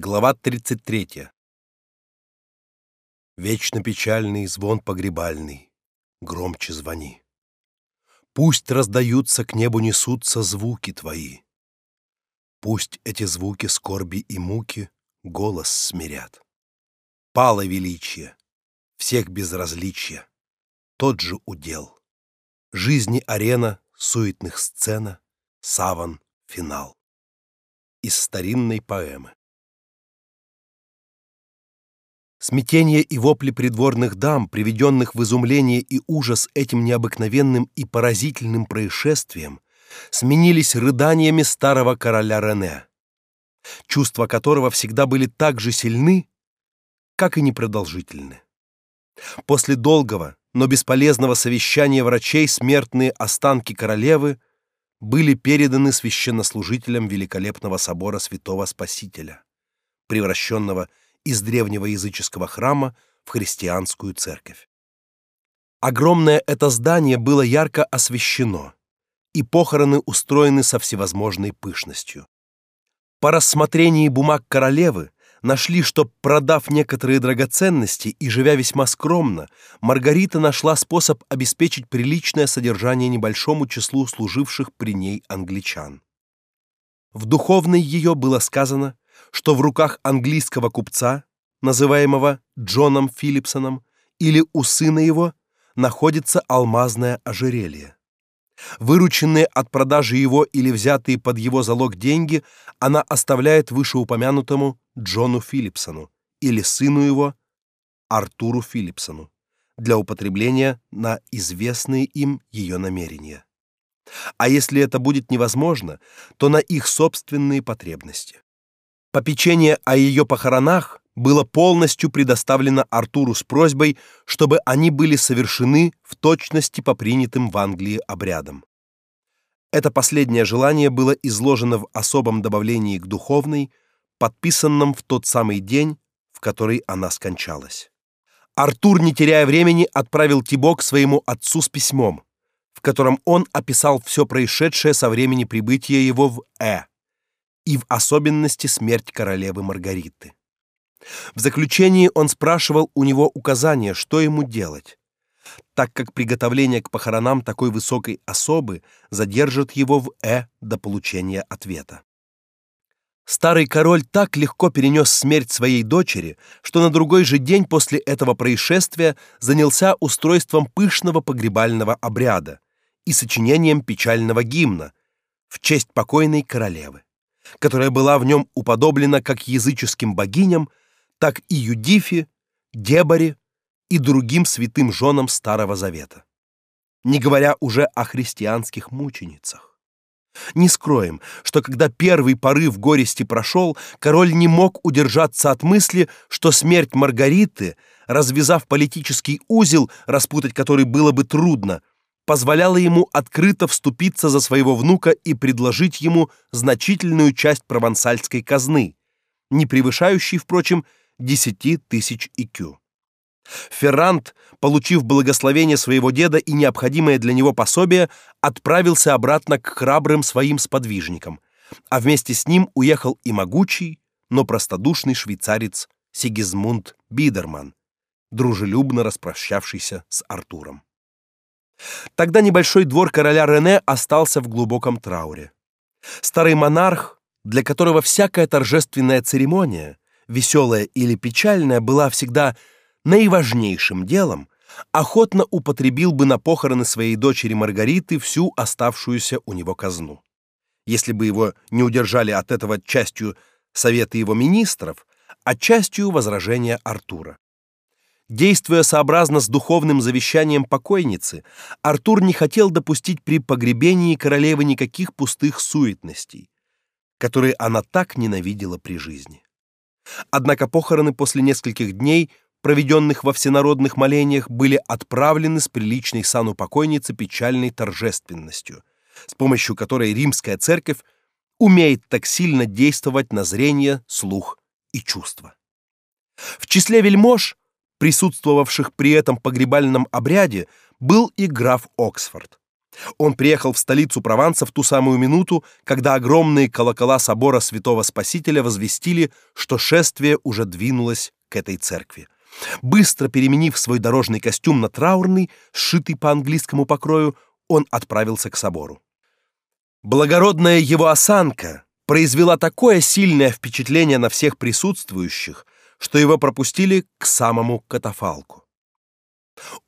Глава 33. Вечно печальный звон погребальный, громче звони. Пусть раздаются к небу несутся звуки твои. Пусть эти звуки скорби и муки голос смирят. Пало величие, всех безразличие, тот же удел. Жизни арена, суетных сцена, саван, финал. Из старинной поэмы. Смятение и вопли придворных дам, приведенных в изумление и ужас этим необыкновенным и поразительным происшествием, сменились рыданиями старого короля Рене, чувства которого всегда были так же сильны, как и непродолжительны. После долгого, но бесполезного совещания врачей смертные останки королевы были переданы священнослужителям великолепного собора Святого Спасителя, превращенного из древнего языческого храма в христианскую церковь. Огромное это здание было ярко освещено, и похороны устроены со всевозможной пышностью. По рассмотрении бумаг королевы нашли, что, продав некоторые драгоценности и живя весьма скромно, Маргарита нашла способ обеспечить приличное содержание небольшому числу служивших при ней англичан. В духовной ее было сказано, что в руках английского купца, называемого Джоном Филипсоном, или у сына его находится алмазное ожерелье. Вырученные от продажи его или взятые под его залог деньги она оставляет вышеупомянутому Джону Филипсону или сыну его Артуру Филипсону для употребления на известные им ее намерения. А если это будет невозможно, то на их собственные потребности. Попечение о ее похоронах было полностью предоставлено Артуру с просьбой, чтобы они были совершены в точности по принятым в Англии обрядам. Это последнее желание было изложено в особом добавлении к духовной, подписанном в тот самый день, в который она скончалась. Артур, не теряя времени, отправил Тибо к своему отцу с письмом, в котором он описал все происшедшее со времени прибытия его в Э и в особенности смерть королевы Маргариты. В заключении он спрашивал у него указания, что ему делать, так как приготовление к похоронам такой высокой особы задержит его в Э до получения ответа. Старый король так легко перенес смерть своей дочери, что на другой же день после этого происшествия занялся устройством пышного погребального обряда и сочинением печального гимна в честь покойной королевы которая была в нем уподоблена как языческим богиням, так и Юдифе, Деборе и другим святым женам Старого Завета. Не говоря уже о христианских мученицах. Не скроем, что когда первый порыв горести прошел, король не мог удержаться от мысли, что смерть Маргариты, развязав политический узел, распутать который было бы трудно, позволяла ему открыто вступиться за своего внука и предложить ему значительную часть провансальской казны, не превышающей, впрочем, 10 тысяч икю. Феррант, получив благословение своего деда и необходимое для него пособие, отправился обратно к храбрым своим сподвижникам, а вместе с ним уехал и могучий, но простодушный швейцарец Сигизмунд Бидерман, дружелюбно распрощавшийся с Артуром. Тогда небольшой двор короля Рене остался в глубоком трауре. Старый монарх, для которого всякая торжественная церемония, веселая или печальная, была всегда наиважнейшим делом, охотно употребил бы на похороны своей дочери Маргариты всю оставшуюся у него казну. Если бы его не удержали от этого частью советы его министров, а частью возражения Артура. Действуя сообразно с духовным завещанием покойницы, Артур не хотел допустить при погребении королевы никаких пустых суетностей, которые она так ненавидела при жизни. Однако похороны после нескольких дней, проведенных во всенародных молениях, были отправлены с приличной сану покойницы печальной торжественностью, с помощью которой римская церковь умеет так сильно действовать на зрение, слух и чувства. В числе вельмож присутствовавших при этом погребальном обряде, был и граф Оксфорд, Он приехал в столицу Прованса в ту самую минуту, когда огромные колокола собора Святого Спасителя возвестили, что шествие уже двинулось к этой церкви. Быстро переменив свой дорожный костюм на траурный, сшитый по английскому покрою, он отправился к собору. Благородная его осанка произвела такое сильное впечатление на всех присутствующих, что его пропустили к самому катафалку.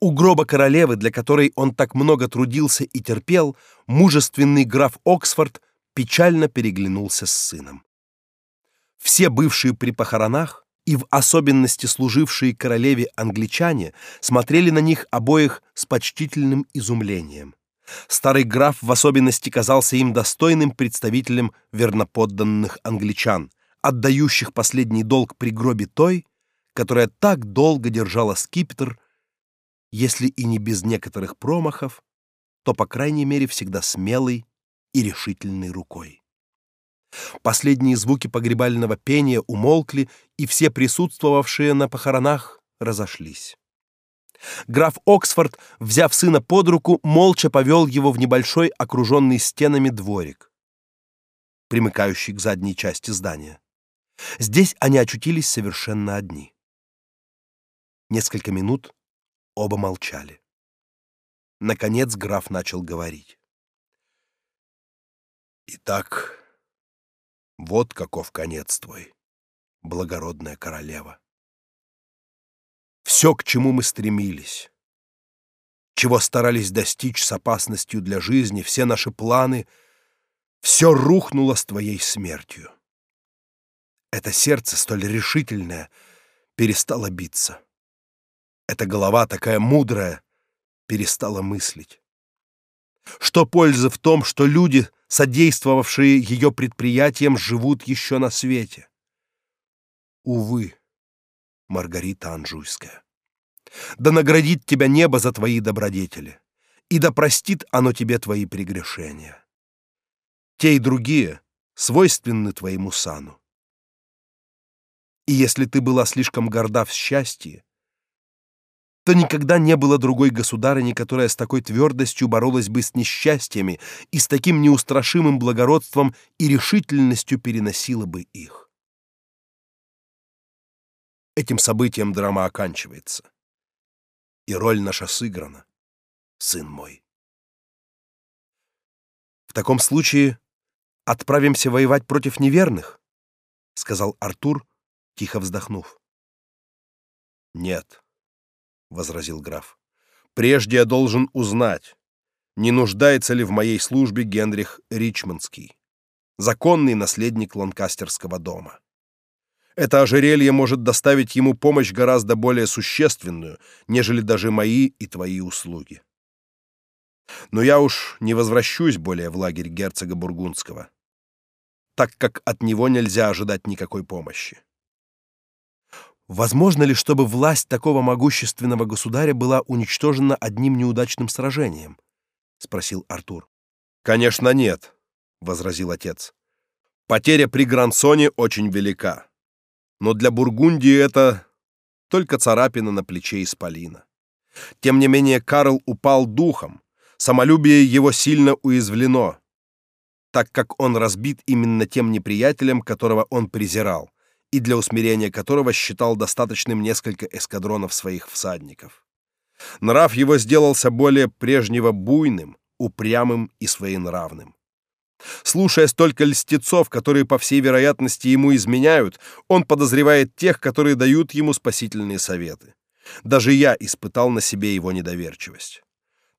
У гроба королевы, для которой он так много трудился и терпел, мужественный граф Оксфорд печально переглянулся с сыном. Все бывшие при похоронах и в особенности служившие королеве англичане смотрели на них обоих с почтительным изумлением. Старый граф в особенности казался им достойным представителем верноподданных англичан, отдающих последний долг при гробе той, которая так долго держала скипетр если и не без некоторых промахов, то по крайней мере всегда смелой и решительной рукой. Последние звуки погребального пения умолкли, и все присутствовавшие на похоронах разошлись. Граф Оксфорд, взяв сына под руку, молча повел его в небольшой окруженный стенами дворик, примыкающий к задней части здания. Здесь они очутились совершенно одни. Несколько минут Оба молчали. Наконец граф начал говорить. Итак, вот каков конец твой, благородная королева. Все, к чему мы стремились, чего старались достичь с опасностью для жизни, все наши планы, все рухнуло с твоей смертью. Это сердце столь решительное перестало биться. Эта голова такая мудрая перестала мыслить. Что пользы в том, что люди, содействовавшие ее предприятиям, живут еще на свете? Увы, Маргарита Анжуйская. Да наградит тебя небо за твои добродетели, и да простит оно тебе твои прегрешения. Те и другие свойственны твоему сану. И если ты была слишком горда в счастье, то никогда не было другой государыни, которая с такой твердостью боролась бы с несчастьями и с таким неустрашимым благородством и решительностью переносила бы их. Этим событием драма оканчивается. И роль наша сыграна, сын мой. В таком случае отправимся воевать против неверных, сказал Артур, тихо вздохнув. Нет, возразил граф. Прежде я должен узнать, не нуждается ли в моей службе Генрих Ричмондский, законный наследник Ланкастерского дома. Это ожерелье может доставить ему помощь гораздо более существенную, нежели даже мои и твои услуги. Но я уж не возвращусь более в лагерь герцога Бургундского, так как от него нельзя ожидать никакой помощи. Возможно ли, чтобы власть такого могущественного государя была уничтожена одним неудачным сражением? спросил Артур. Конечно, нет, возразил отец. Потеря при Грансоне очень велика. Но для Бургундии это только царапина на плече исполина. Тем не менее, Карл упал духом. Самолюбие его сильно уязвлено, так как он разбит именно тем неприятелем, которого он презирал и для усмирения которого считал достаточным несколько эскадронов своих всадников. Нрав его сделался более прежнего буйным, упрямым и своенравным. Слушая столько льстецов, которые по всей вероятности ему изменяют, он подозревает тех, которые дают ему спасительные советы. Даже я испытал на себе его недоверчивость.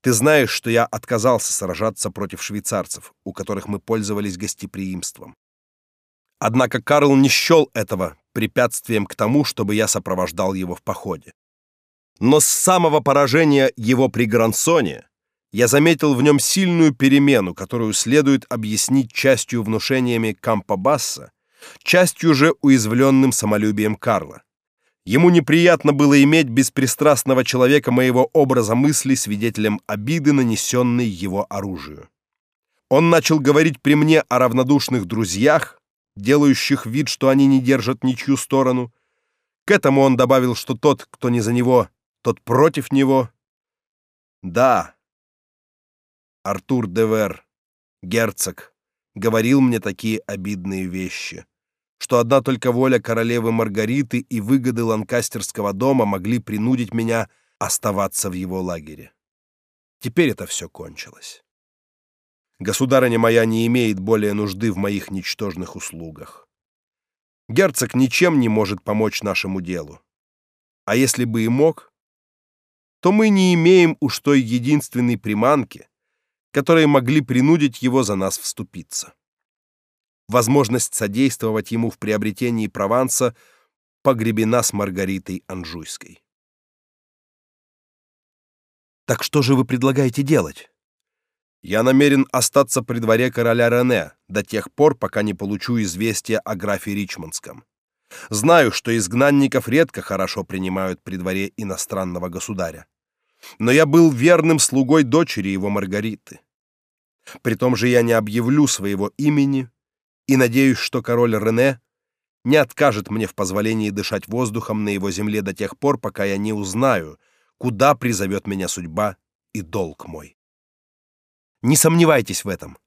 Ты знаешь, что я отказался сражаться против швейцарцев, у которых мы пользовались гостеприимством. Однако Карл не счел этого препятствием к тому, чтобы я сопровождал его в походе. Но с самого поражения его при Грансоне я заметил в нем сильную перемену, которую следует объяснить частью внушениями Кампа-Басса, частью же уязвленным самолюбием Карла. Ему неприятно было иметь беспристрастного человека моего образа мысли свидетелем обиды, нанесенной его оружию. Он начал говорить при мне о равнодушных друзьях, делающих вид, что они не держат ничью сторону. К этому он добавил, что тот, кто не за него, тот против него. Да. Артур Девер, герцог, говорил мне такие обидные вещи, что одна только воля королевы Маргариты и выгоды ланкастерского дома могли принудить меня оставаться в его лагере. Теперь это все кончилось. Государыня моя не имеет более нужды в моих ничтожных услугах. Герцог ничем не может помочь нашему делу. А если бы и мог, то мы не имеем уж той единственной приманки, которые могли принудить его за нас вступиться. Возможность содействовать ему в приобретении Прованса погребена с Маргаритой Анжуйской. Так что же вы предлагаете делать? Я намерен остаться при дворе короля Рене до тех пор, пока не получу известия о графе Ричмондском. Знаю, что изгнанников редко хорошо принимают при дворе иностранного государя. Но я был верным слугой дочери его Маргариты. При том же я не объявлю своего имени и надеюсь, что король Рене не откажет мне в позволении дышать воздухом на его земле до тех пор, пока я не узнаю, куда призовет меня судьба и долг мой. Не сомневайтесь в этом.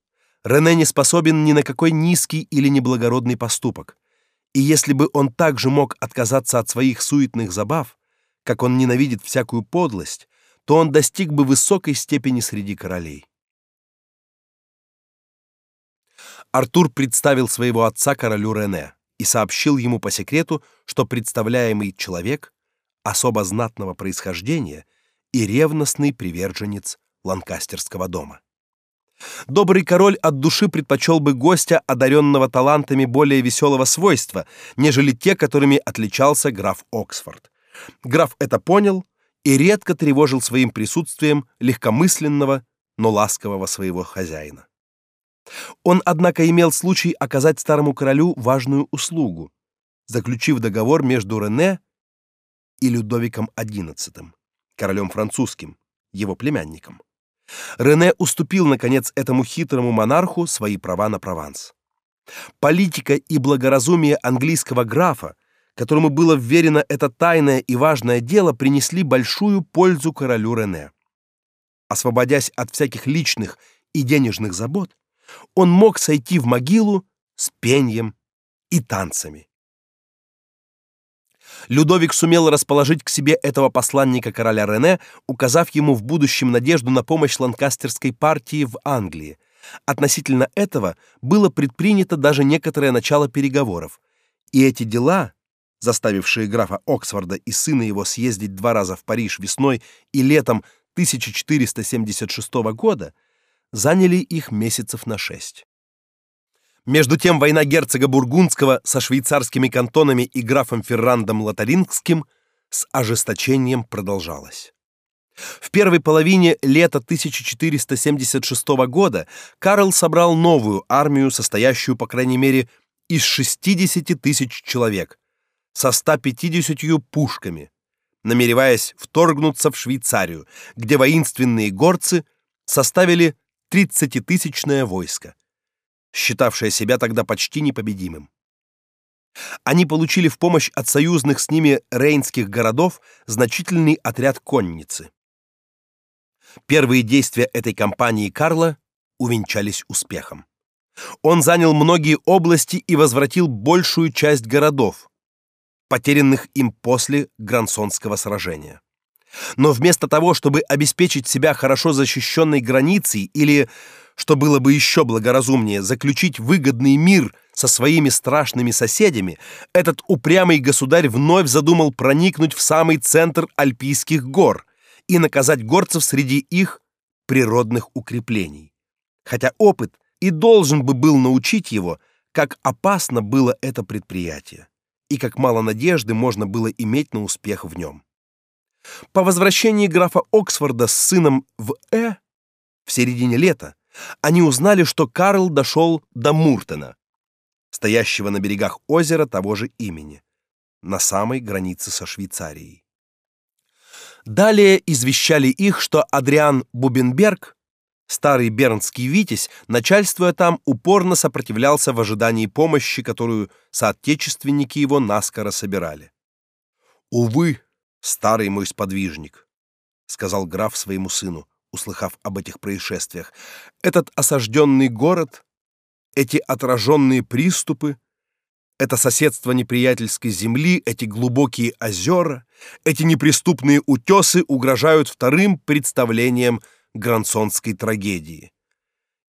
Рене не способен ни на какой низкий или неблагородный поступок. И если бы он также мог отказаться от своих суетных забав, как он ненавидит всякую подлость, то он достиг бы высокой степени среди королей. Артур представил своего отца королю Рене и сообщил ему по секрету, что представляемый человек особо знатного происхождения и ревностный приверженец Ланкастерского дома. Добрый король от души предпочел бы гостя, одаренного талантами более веселого свойства, нежели те, которыми отличался граф Оксфорд. Граф это понял и редко тревожил своим присутствием легкомысленного, но ласкового своего хозяина. Он, однако, имел случай оказать старому королю важную услугу, заключив договор между Рене и Людовиком XI, королем французским, его племянником. Рене уступил наконец этому хитрому монарху свои права на Прованс. Политика и благоразумие английского графа которому было вверено это тайное и важное дело, принесли большую пользу королю Рене. Освободясь от всяких личных и денежных забот, он мог сойти в могилу с пением и танцами. Людовик сумел расположить к себе этого посланника короля Рене, указав ему в будущем надежду на помощь ланкастерской партии в Англии. Относительно этого было предпринято даже некоторое начало переговоров, и эти дела заставившие графа Оксфорда и сына его съездить два раза в Париж весной и летом 1476 года, заняли их месяцев на шесть. Между тем война герцога бургундского со швейцарскими кантонами и графом Феррандом Лотарингским с ожесточением продолжалась. В первой половине лета 1476 года Карл собрал новую армию, состоящую, по крайней мере, из 60 тысяч человек, со 150 пушками, намереваясь вторгнуться в Швейцарию, где воинственные горцы составили 30-тысячное войско, считавшее себя тогда почти непобедимым. Они получили в помощь от союзных с ними рейнских городов значительный отряд конницы. Первые действия этой кампании Карла увенчались успехом. Он занял многие области и возвратил большую часть городов, потерянных им после Грансонского сражения. Но вместо того, чтобы обеспечить себя хорошо защищенной границей или, что было бы еще благоразумнее, заключить выгодный мир со своими страшными соседями, этот упрямый государь вновь задумал проникнуть в самый центр альпийских гор и наказать горцев среди их природных укреплений. Хотя опыт и должен бы был научить его, как опасно было это предприятие и как мало надежды можно было иметь на успех в нем. По возвращении графа Оксфорда с сыном в Э в середине лета они узнали, что Карл дошел до Муртена, стоящего на берегах озера того же имени, на самой границе со Швейцарией. Далее извещали их, что Адриан Бубенберг Старый бернский витязь, начальствуя там, упорно сопротивлялся в ожидании помощи, которую соотечественники его наскоро собирали. «Увы, старый мой сподвижник», — сказал граф своему сыну, услыхав об этих происшествиях, этот осажденный город, эти отраженные приступы, это соседство неприятельской земли, эти глубокие озера, эти неприступные утесы угрожают вторым представлением грансонской трагедии.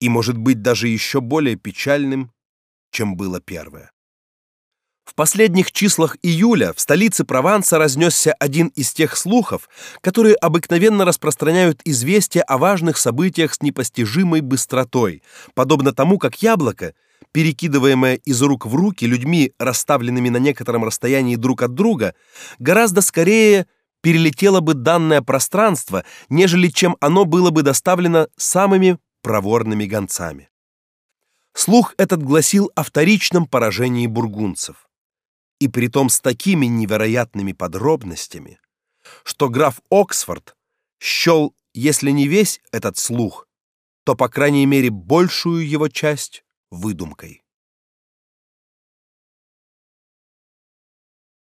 И может быть даже еще более печальным, чем было первое. В последних числах июля в столице Прованса разнесся один из тех слухов, которые обыкновенно распространяют известия о важных событиях с непостижимой быстротой, подобно тому, как яблоко, перекидываемое из рук в руки людьми, расставленными на некотором расстоянии друг от друга, гораздо скорее перелетело бы данное пространство, нежели чем оно было бы доставлено самыми проворными гонцами. Слух этот гласил о вторичном поражении бургунцев и притом с такими невероятными подробностями, что граф Оксфорд счел, если не весь этот слух, то по крайней мере большую его часть выдумкой.